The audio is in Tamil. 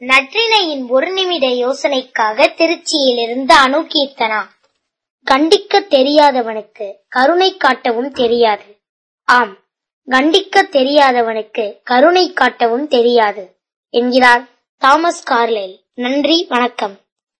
நற்றினையின் ஒரு நிமிட யோசனைக்காக திருச்சியிலிருந்து அணு கீர்த்தனா கண்டிக்க தெரியாதவனுக்கு கருணை காட்டவும் தெரியாது. ஆம் கண்டிக்க தெரியாதவனுக்கு கருணை காட்டவும் தெரியாது என்கிறார் தாமஸ் கார்லைல். நன்றி வணக்கம்.